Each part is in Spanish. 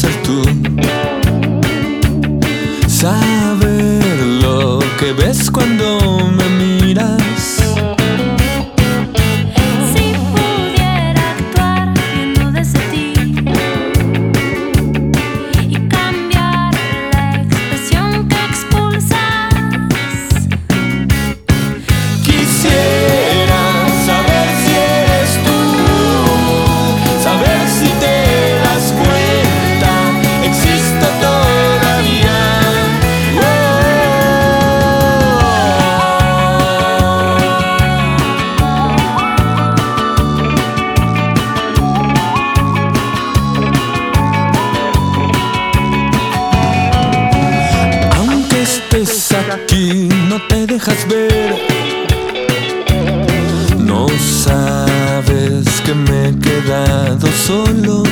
ser tú. Saber lo que ves cuando dejas ver. No sabes que me he quedado solo.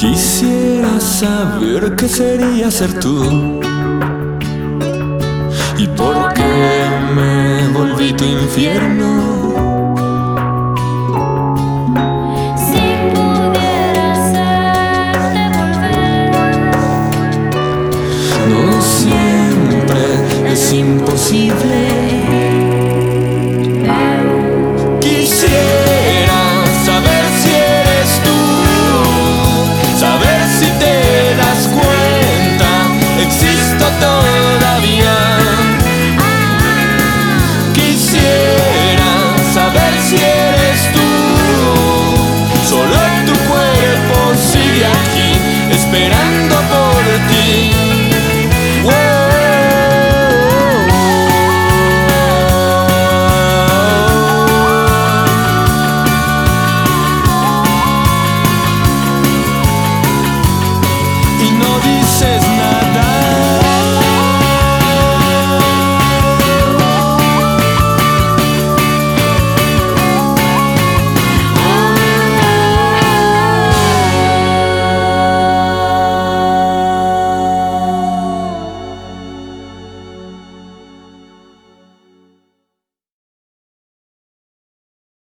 Quisiera saber qué sería ser tú y por qué me volví tu infierno. imposible. llorando por ti.